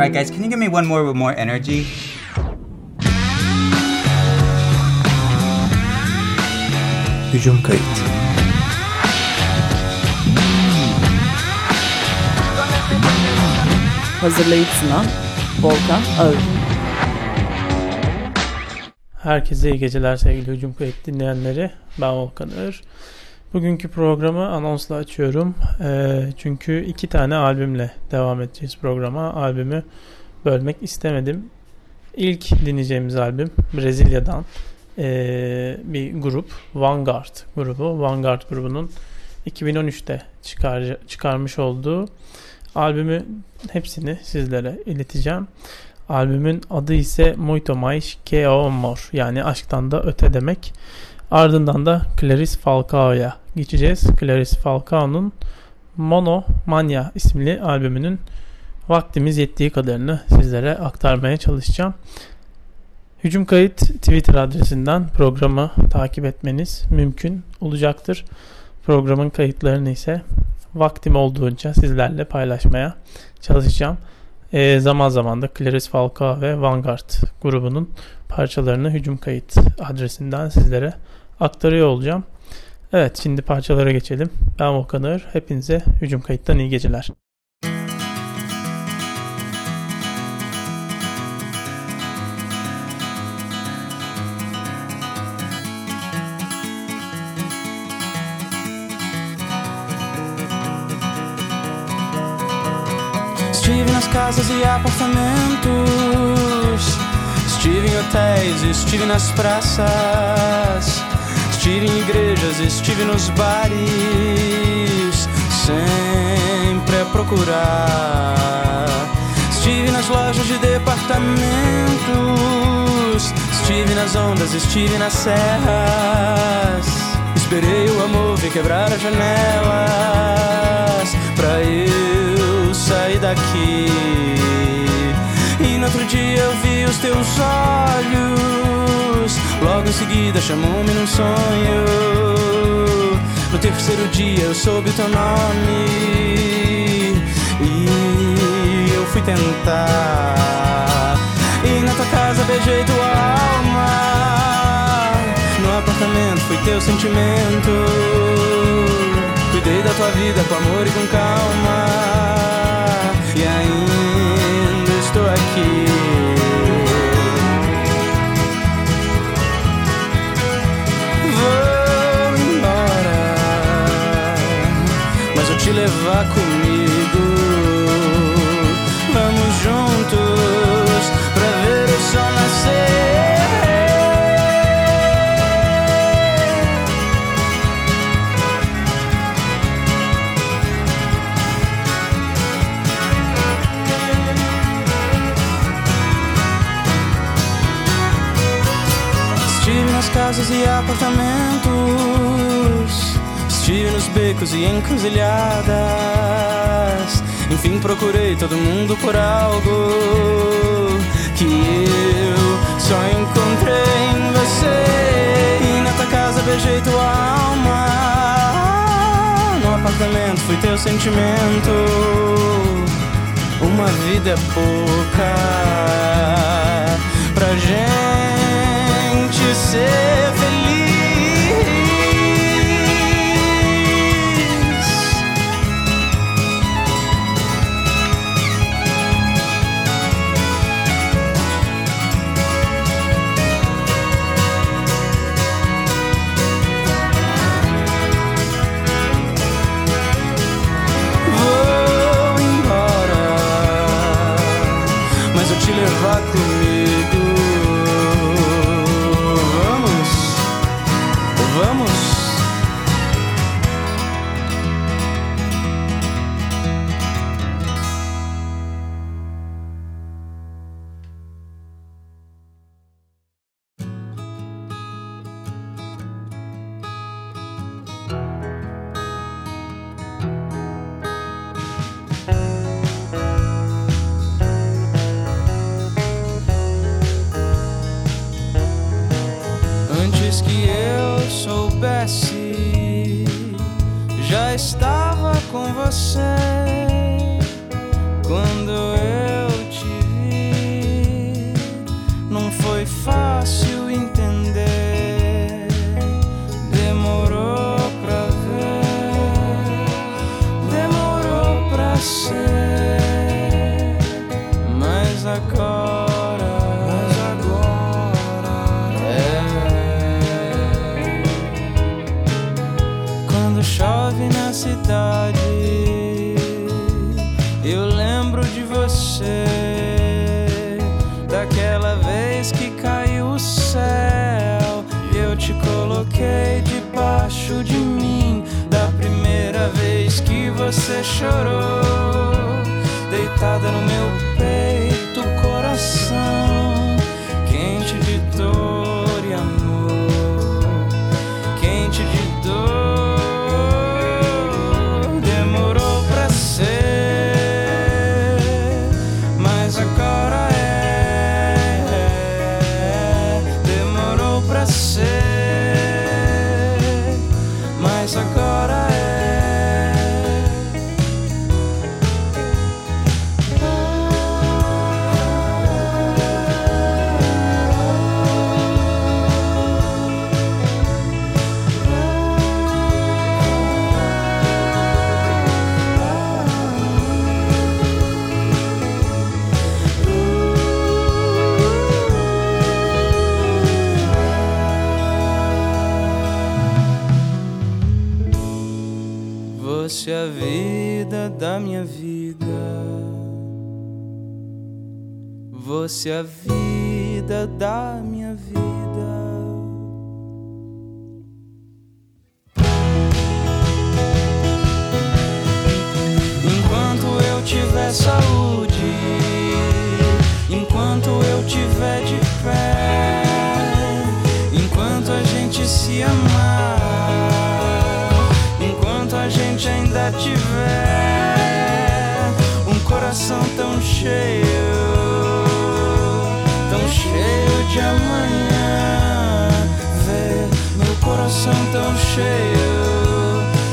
Alright, guys, can you give me one more with more energy? Hücum kayıt. Hazırlayıp sunan Volkan Ağır. Herkese iyi geceler sevgili Hücum Kayıt dinleyenleri. Ben Volkan Ağır. Bugünkü programı anonsla açıyorum. Ee, çünkü iki tane albümle devam edeceğiz programa. Albümü bölmek istemedim. İlk dinleyeceğimiz albüm Brezilya'dan ee, bir grup Vanguard grubu. Vanguard grubunun 2013'te çıkar, çıkarmış olduğu albümü hepsini sizlere ileteceğim. Albümün adı ise Muito Mais Que Amor yani aşktan da öte demek. Ardından da Clarice Falcao'ya geçeceğiz. Clarice Falcao'nun Mono Mania isimli albümünün vaktimiz yettiği kadarını sizlere aktarmaya çalışacağım. Hücum Kayıt Twitter adresinden programı takip etmeniz mümkün olacaktır. Programın kayıtlarını ise vaktim olduğunca sizlerle paylaşmaya çalışacağım. E, zaman zaman da Clarice Falcao ve Vanguard grubunun parçalarını Hücum Kayıt adresinden sizlere aktarıyor olacağım. Evet şimdi parçalara geçelim. Ben Volkan. Hepinize Hücum Kayıt'tan iyi geceler. Estive nas casas e apartamentos, estive em hotéis, estive nas praças, estive em igrejas, estive nos bares, sempre a procurar. Estive nas lojas de departamentos, estive nas ondas, estive nas serras. Esperei o amor vir quebrar as janelas pra eu sair daqui. E no outro dia eu vi os teus olhos. Logo em seguida chamou-me num sonho. No terceiro dia eu soube o teu nome. E eu fui tentar. E na tua casa beijei tua alma. No apartamento fui teu sentimento. Cuidei da tua vida com amor e com calma. E ainda estou aqui. Levar comigo. Vamos juntos pra ver o sol nascer. Estive nas casas e apartamentos, estive nos becos e encruzilhadas. Enfim, procurei todo mundo por algo que eu só encontrei em você. E na tua casa beijei tua alma. No apartamento fui teu sentimento. Uma vida é pouca pra gente ser feliz. coloquei debaixo de mim da primeira vez que você chorou, deitada no meu peito, coração. se a vida dá coração tão cheio.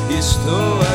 Estou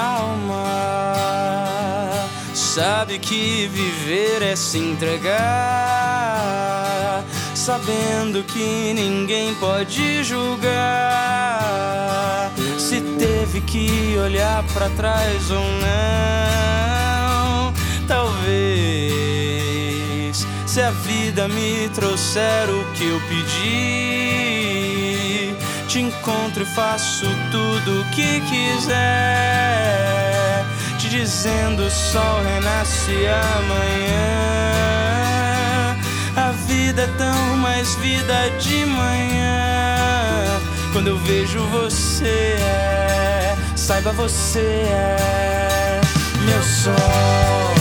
alma sabe que viver é se entregar, sabendo que ninguém pode julgar se teve que olhar para trás ou não. Talvez se a vida me trouxer o que eu pedi, te encontro e faço tudo o que quiser. Te dizendo o sol renasce amanhã. A vida é tão mais vida de manhã. Quando eu vejo você é, saiba você é meu sol.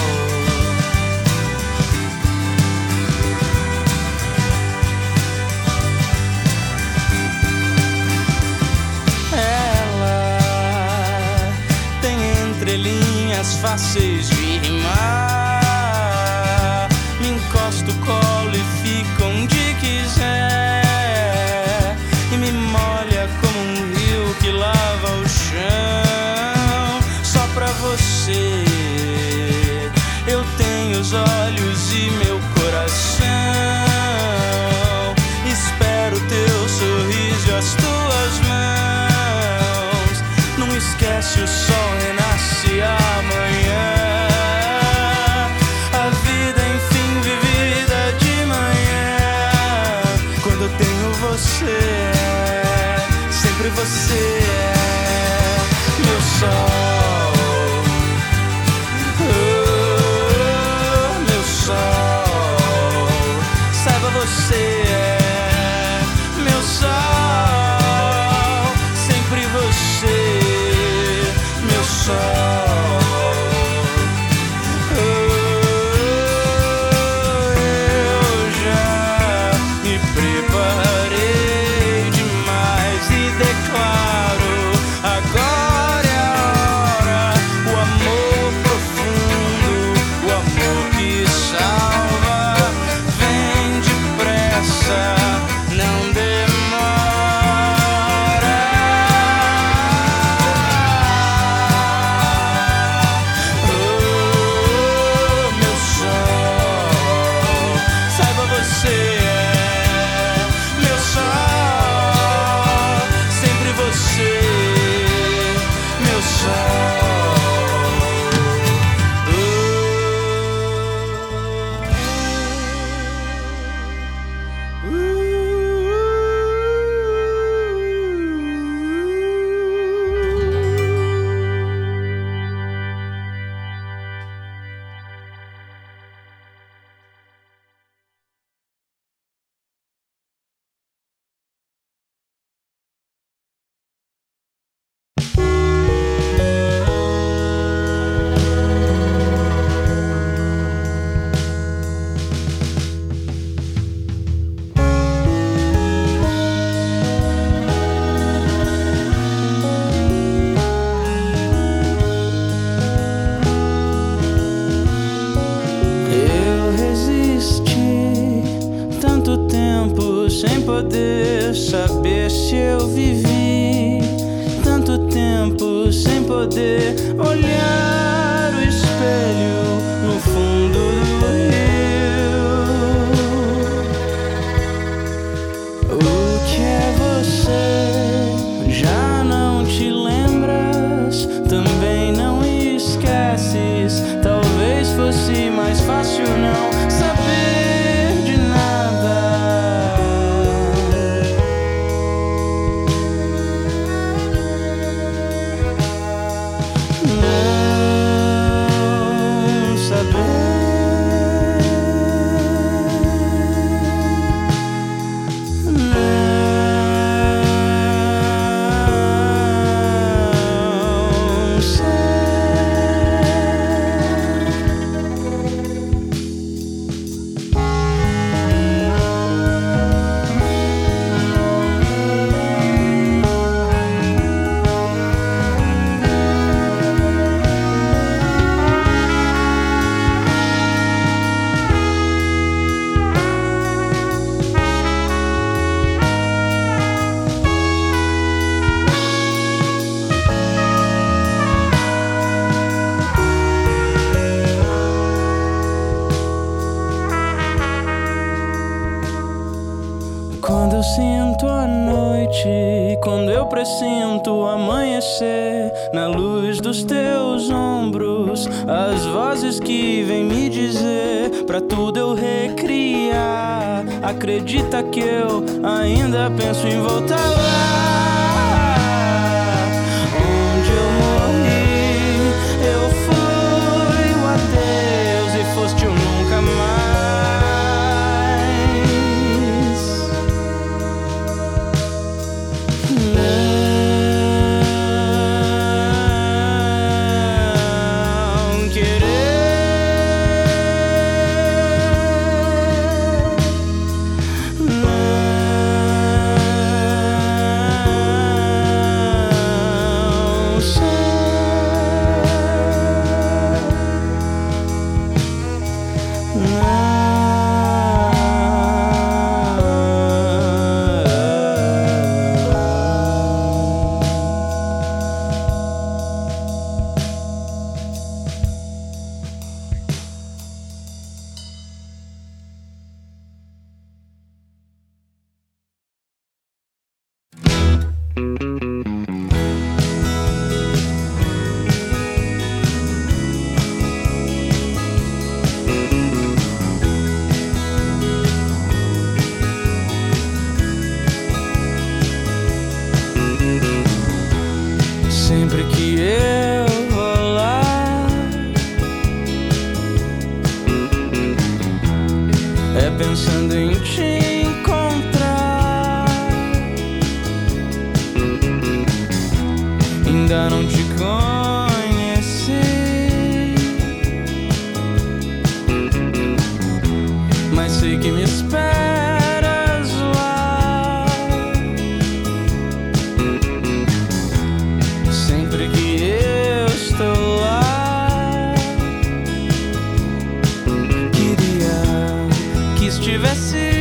Fáceis de rimar. Me encosto, colo e fico onde quiser. Você, sempre você é meu sol. Sem poder saber se eu vivi. Tanto tempo sem poder olhar que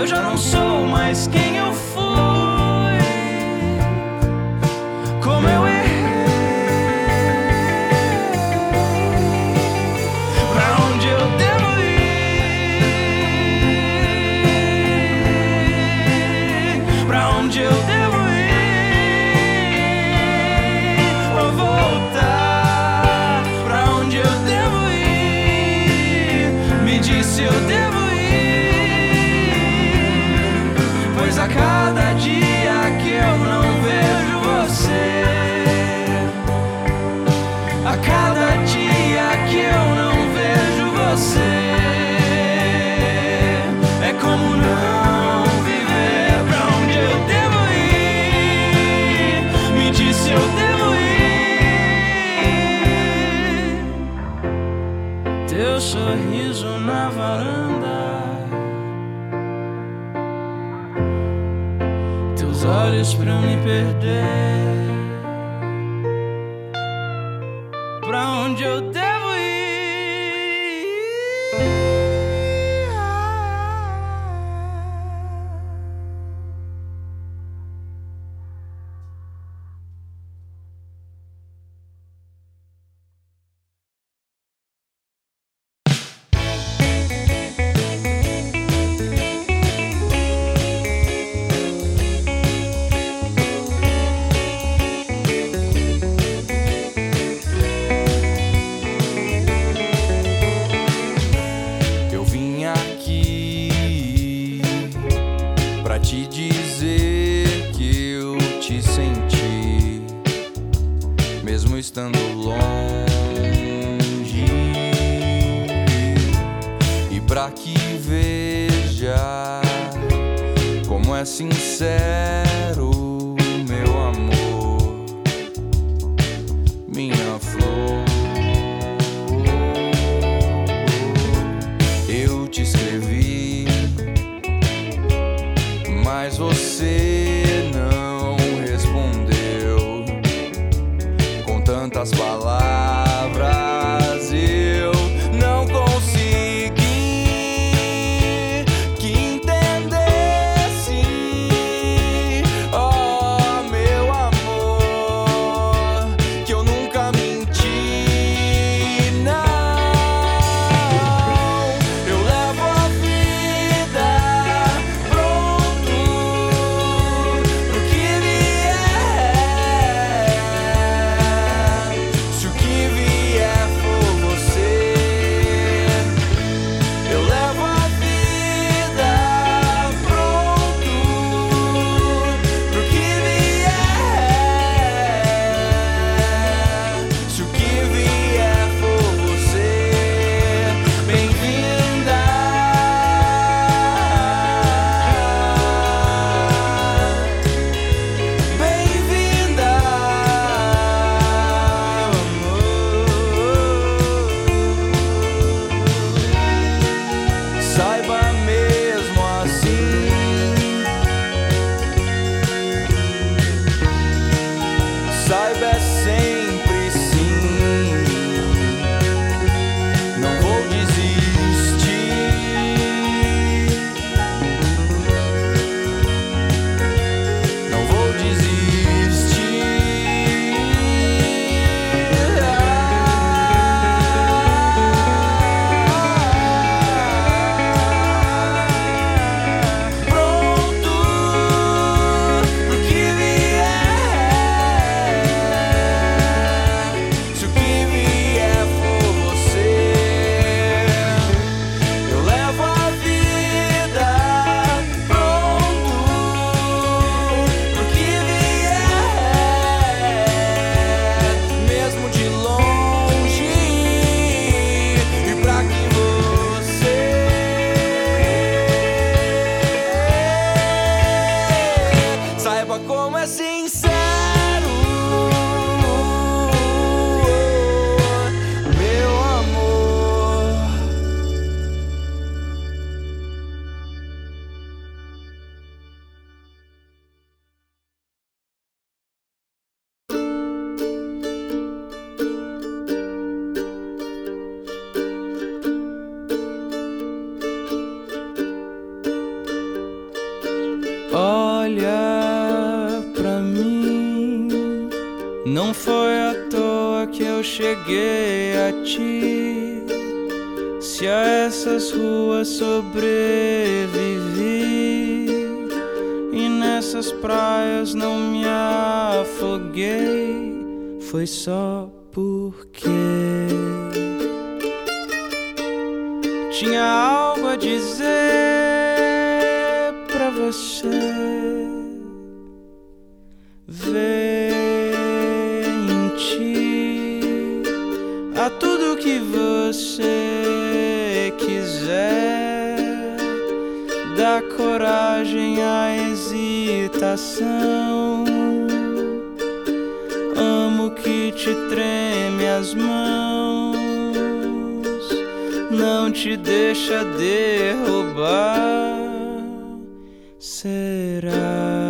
Eu já não sou mais quem. longe e para que veja como é sincero da coragem à hesitação. Amo que te treme as mãos, não te deixa derrubar. Será?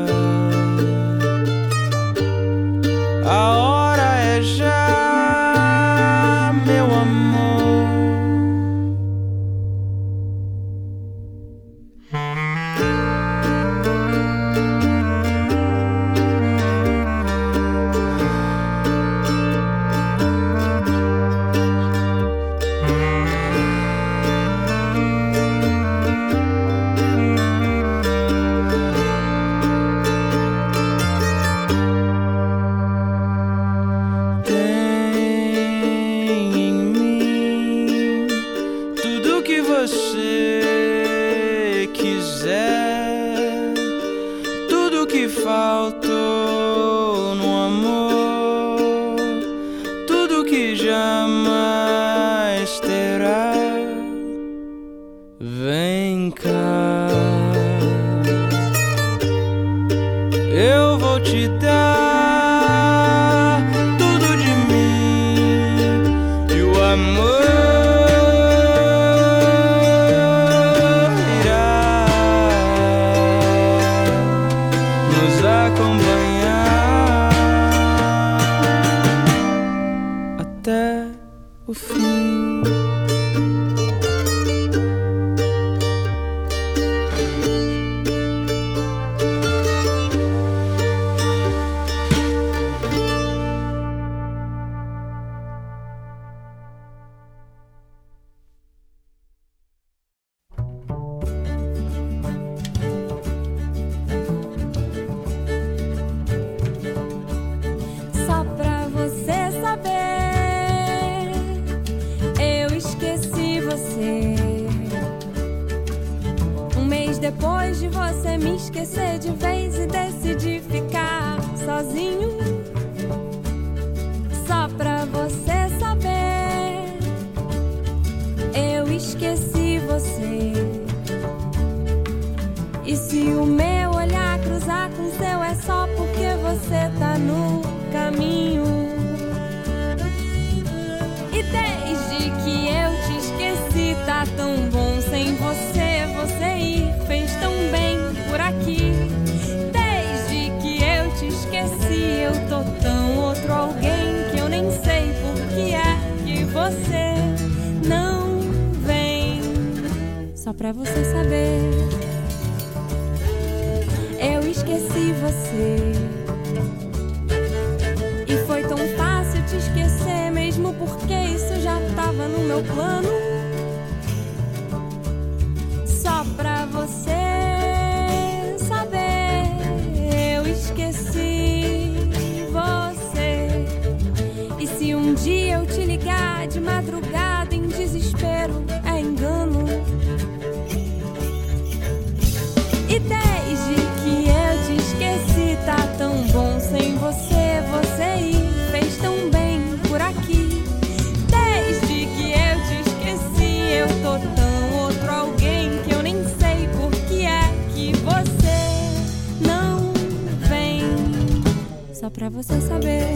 Só pra você saber.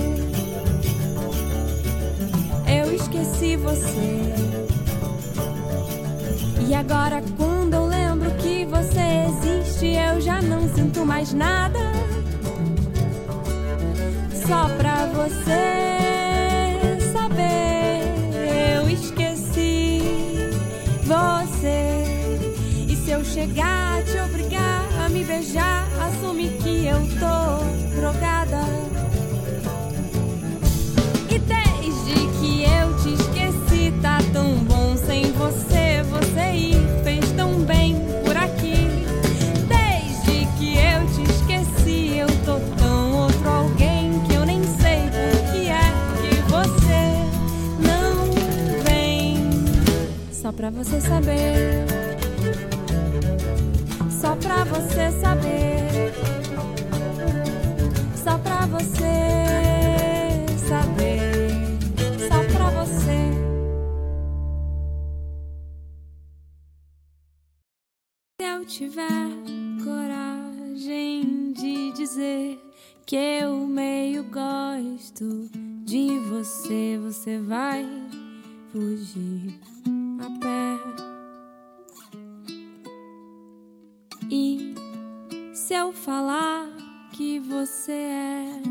Eu esqueci você. E agora, quando eu lembro que você existe, eu já não sinto mais nada. Só pra você saber, eu esqueci você. E se eu chegar a te obrigar a me beijar, assume que eu tô drogada. Pra você saber. Só pra você saber. Só pra você saber. Só pra você. Se eu tiver coragem de dizer que eu meio gosto de você, você vai fugir a pé. E se eu falar que você é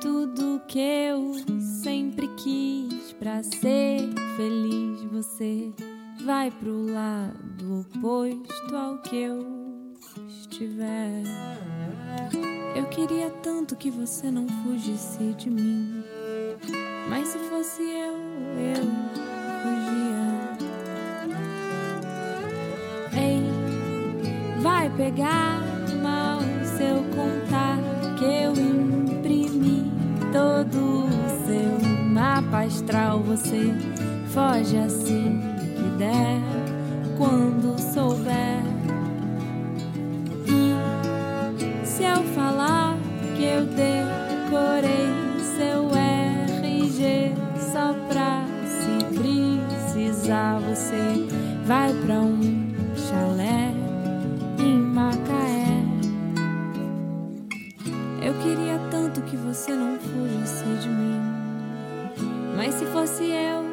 tudo que eu sempre quis pra ser feliz, você vai pro lado oposto ao que eu estiver. Eu queria tanto que você não fugisse de mim, mas se fosse eu, eu fugia. Pegar mal se eu contar que eu imprimi todo o seu mapa astral. Você foge assim que der quando souber. E se eu falar que eu decorei seu RG só pra se precisar, você vai pra um você não fugisse de mim. Mas se fosse eu,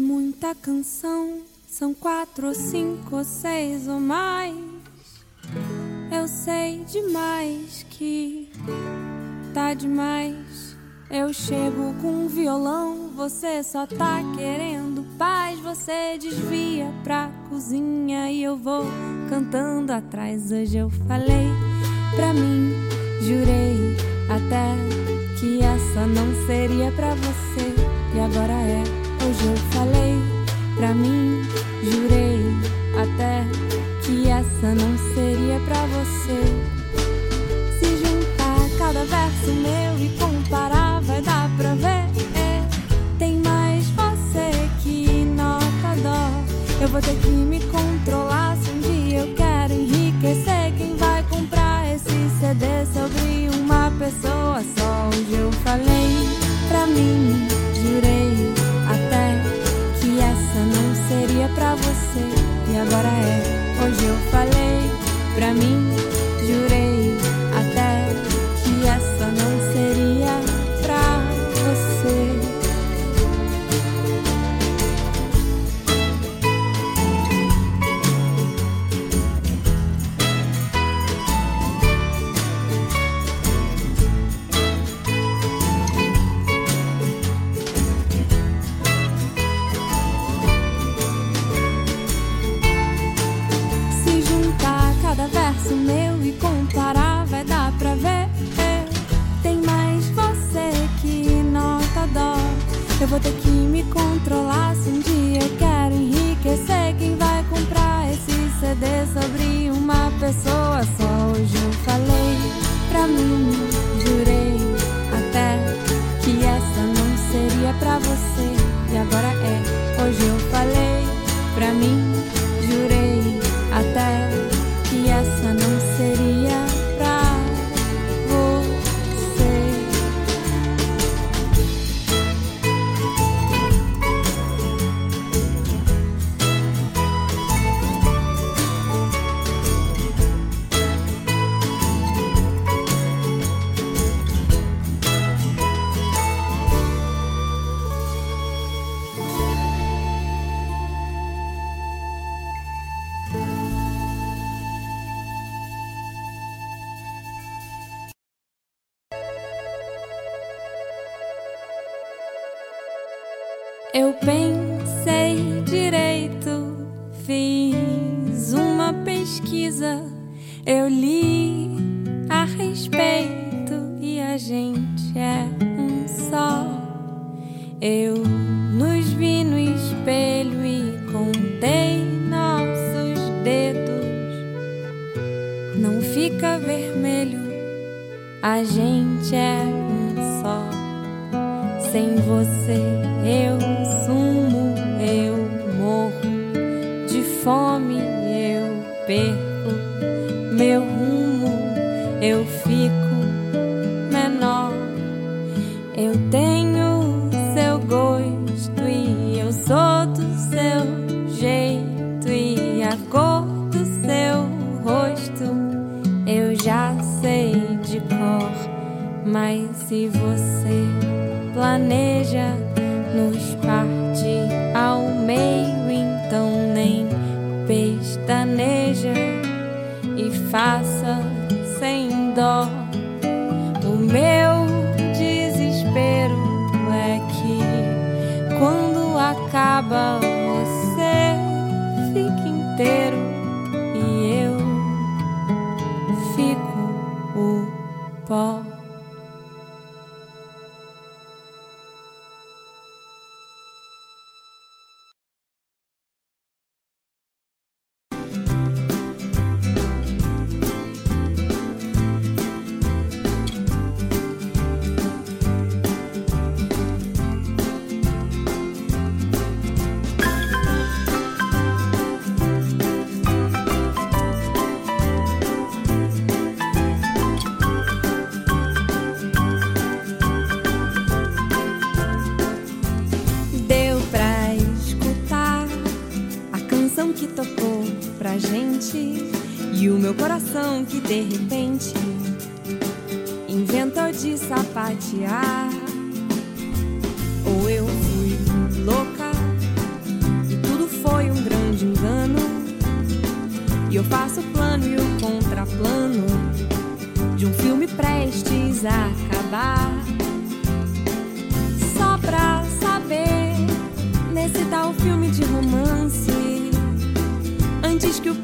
muita canção, são quatro ou cinco ou seis ou mais. Eu sei demais que tá demais. Eu chego com um violão, você só tá querendo paz. Você desvia pra cozinha e eu vou cantando atrás. Hoje eu falei pra mim, jurei até que essa não seria pra você. E agora é. Hoje eu falei pra mim, jurei até que essa não seria pra você. Se juntar cada verso meu e comparar, vai dar pra ver. É, tem mais você que nota dó. Eu vou ter que me controlar se um dia eu quero enriquecer. Quem vai comprar esse CD sobre uma pessoa só? Hoje eu falei pra mim, jurei queria pra você e agora é. Hoje eu falei pra mim, jurei. meu rumo, eu fico menor. Eu tenho seu gosto e eu sou do seu jeito e a cor do seu rosto eu já sei de cor, mas se você que de repente inventou de sapatear. Ou eu fui louca e tudo foi um grande engano. E eu faço o plano e o contraplano de um filme prestes a acabar. Só pra saber, nesse tal filme de romance, antes que o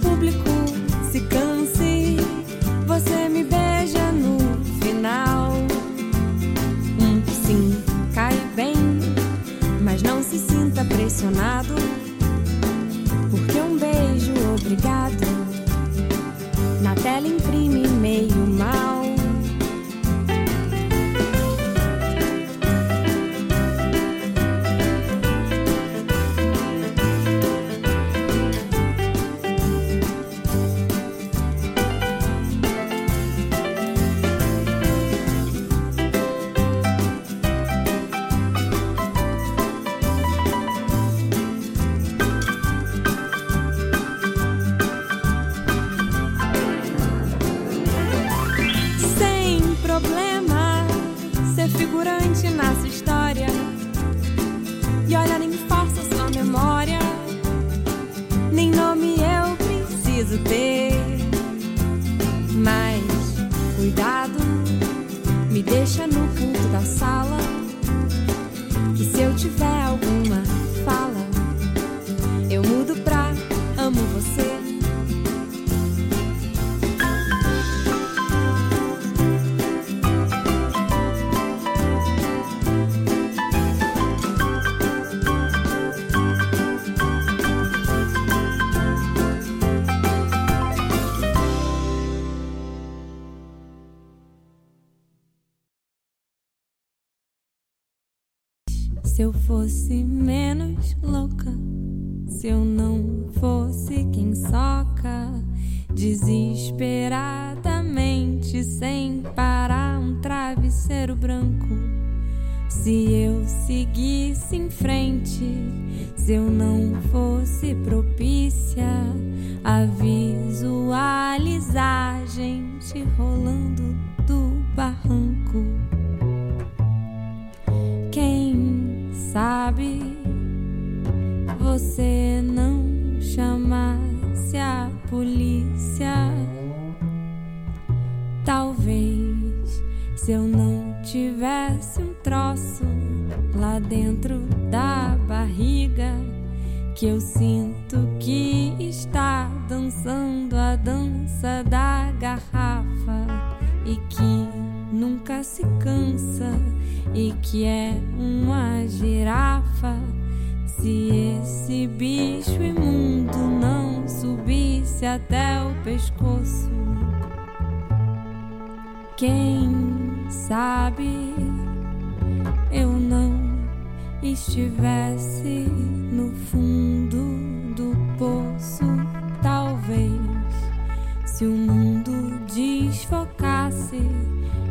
branco. Se eu seguisse em frente, se eu não fosse propícia a visualizar gente rolando do barranco. Quem sabe você não chamasse a polícia? Talvez se eu não tivesse um troço lá dentro da barriga que eu sinto que está dançando a dança da garrafa e que nunca se cansa e que é uma girafa. Se esse bicho imundo não subisse até o pescoço, quem sabe eu não estivesse no fundo do poço, talvez se o mundo desfocasse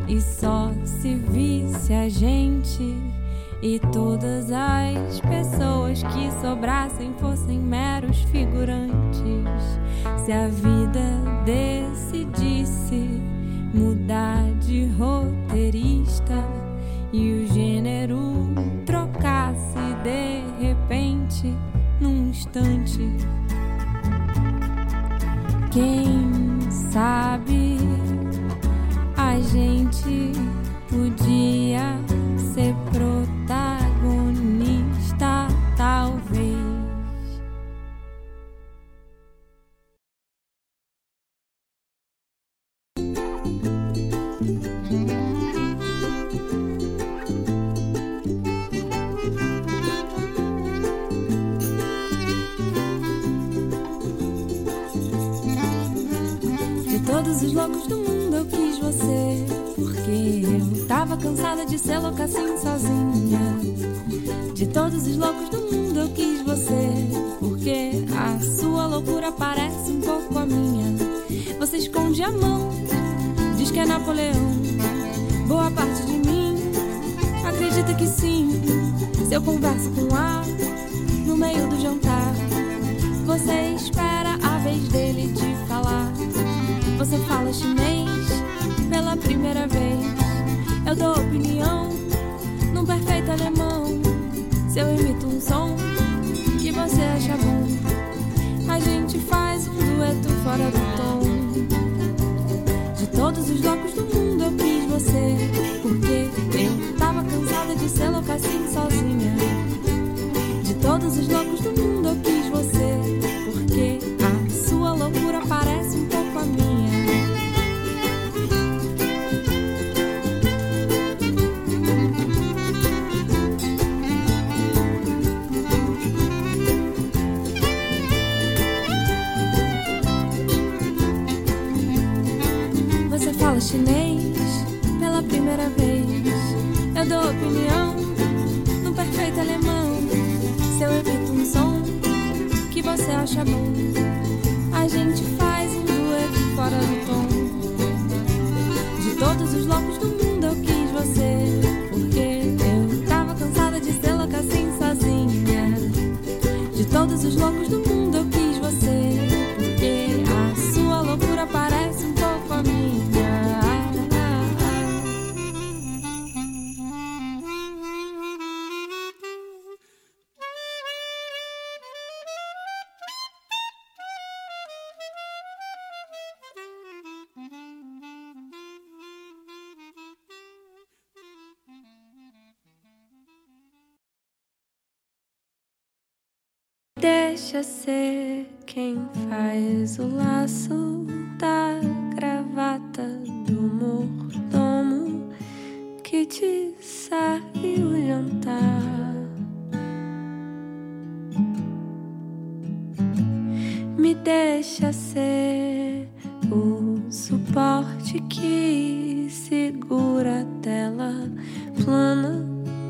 e só se visse a gente e todas as pessoas que sobrassem fossem meros figurantes. Se a vida decidisse mudar de roteirista e o gênero trocasse de repente num instante. Quem sabe a gente podia ser protagonista, todos os loucos do mundo eu quis você. Porque eu tava cansada de ser louca assim sozinha. De todos os loucos do mundo eu quis você. Porque a sua loucura parece um pouco a minha. Você esconde a mão, diz que é Napoleão. Boa parte de mim acredita que sim. Se eu converso com A no meio do jantar, você espera a vez dele te falar. Você fala chinês pela primeira vez. Eu dou opinião num perfeito alemão. Se eu imito um som que você acha bom, a gente faz um dueto fora do tom. De todos os loucos do mundo eu quis você. Porque eu tava cansada de ser louca assim sozinha. De todos os loucos do mundo eu quis chinês pela primeira vez. Eu dou opinião no perfeito alemão. Se eu evito um som que você acha bom, a gente faz um dueto fora do tom. De todos os loucos do mundo eu quis você. Porque eu tava cansada de ser louca assim sozinha. De todos os loucos do mundo deixa ser quem faz o laço da gravata do mordomo que te serve o jantar. Me deixa ser o suporte que segura a tela plana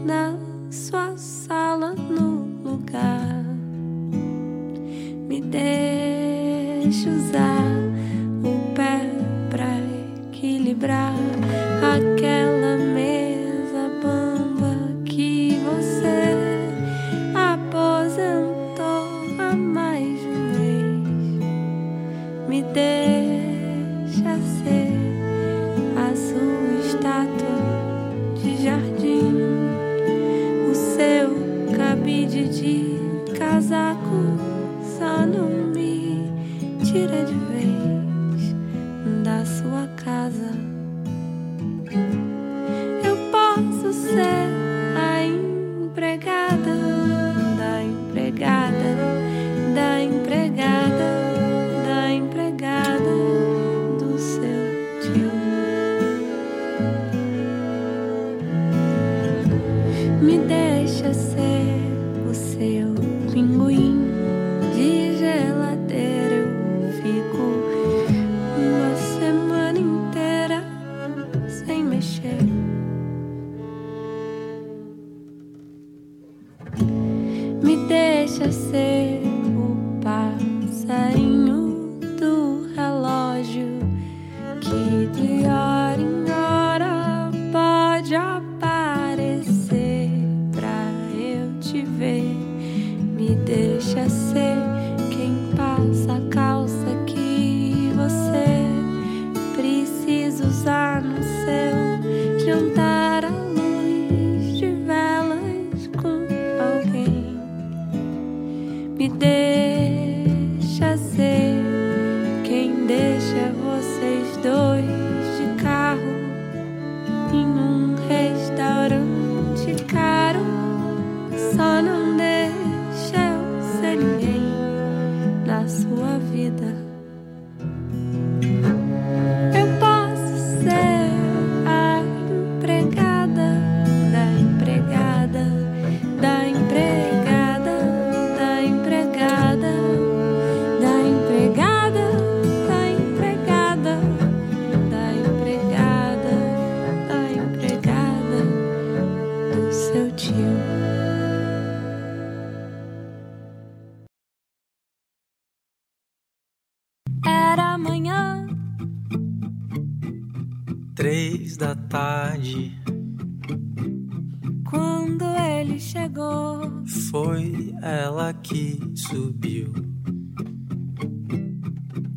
na sua sala no lugar. Me deixa usar o pé pra equilibrar aquela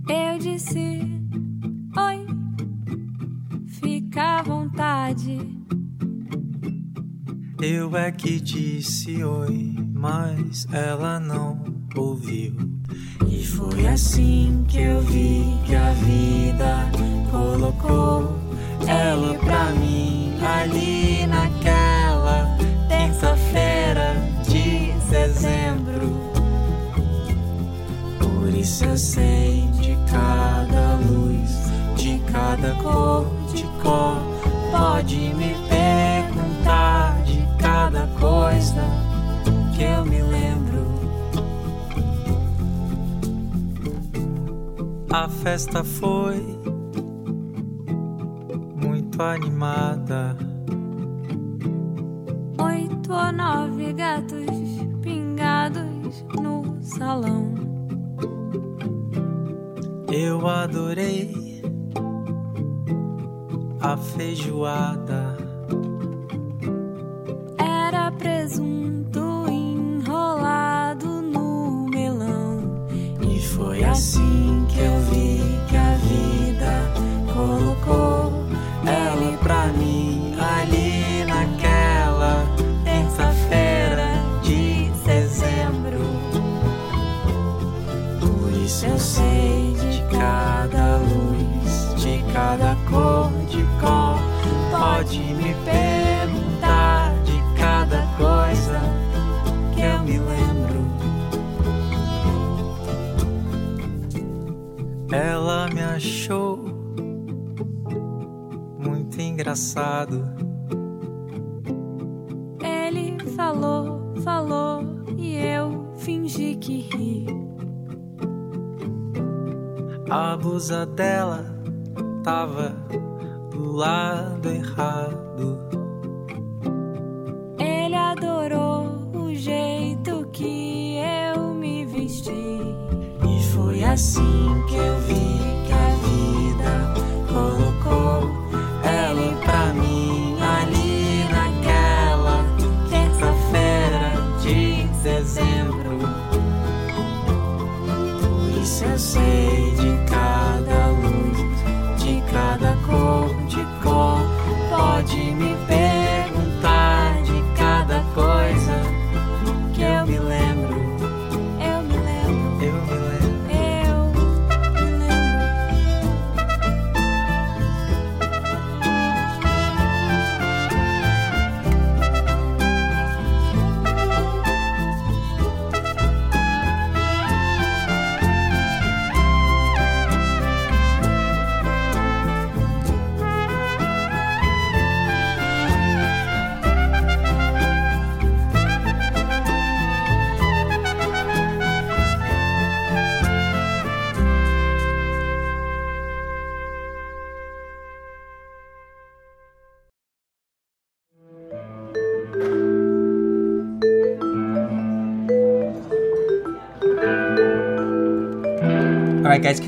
eu disse: Oi, fica à vontade. Eu é que disse oi, mas ela não ouviu. E foi assim que eu vi que a vida colocou ela pra mim ali naquela terça-feira de dezembro. Por isso eu sei cada luz, de cada cor, de cor. Pode me perguntar de cada coisa que eu me lembro. A festa foi muito animada. Oito ou nove gatos pingados no salão. Eu adorei a feijoada. Era presunto enrolado no melão. E foi assim que eu vi engraçado. Ele falou, falou e eu fingi que ri. A blusa dela tava do lado errado. Ele adorou o jeito que eu me vesti. E foi assim que eu vi isso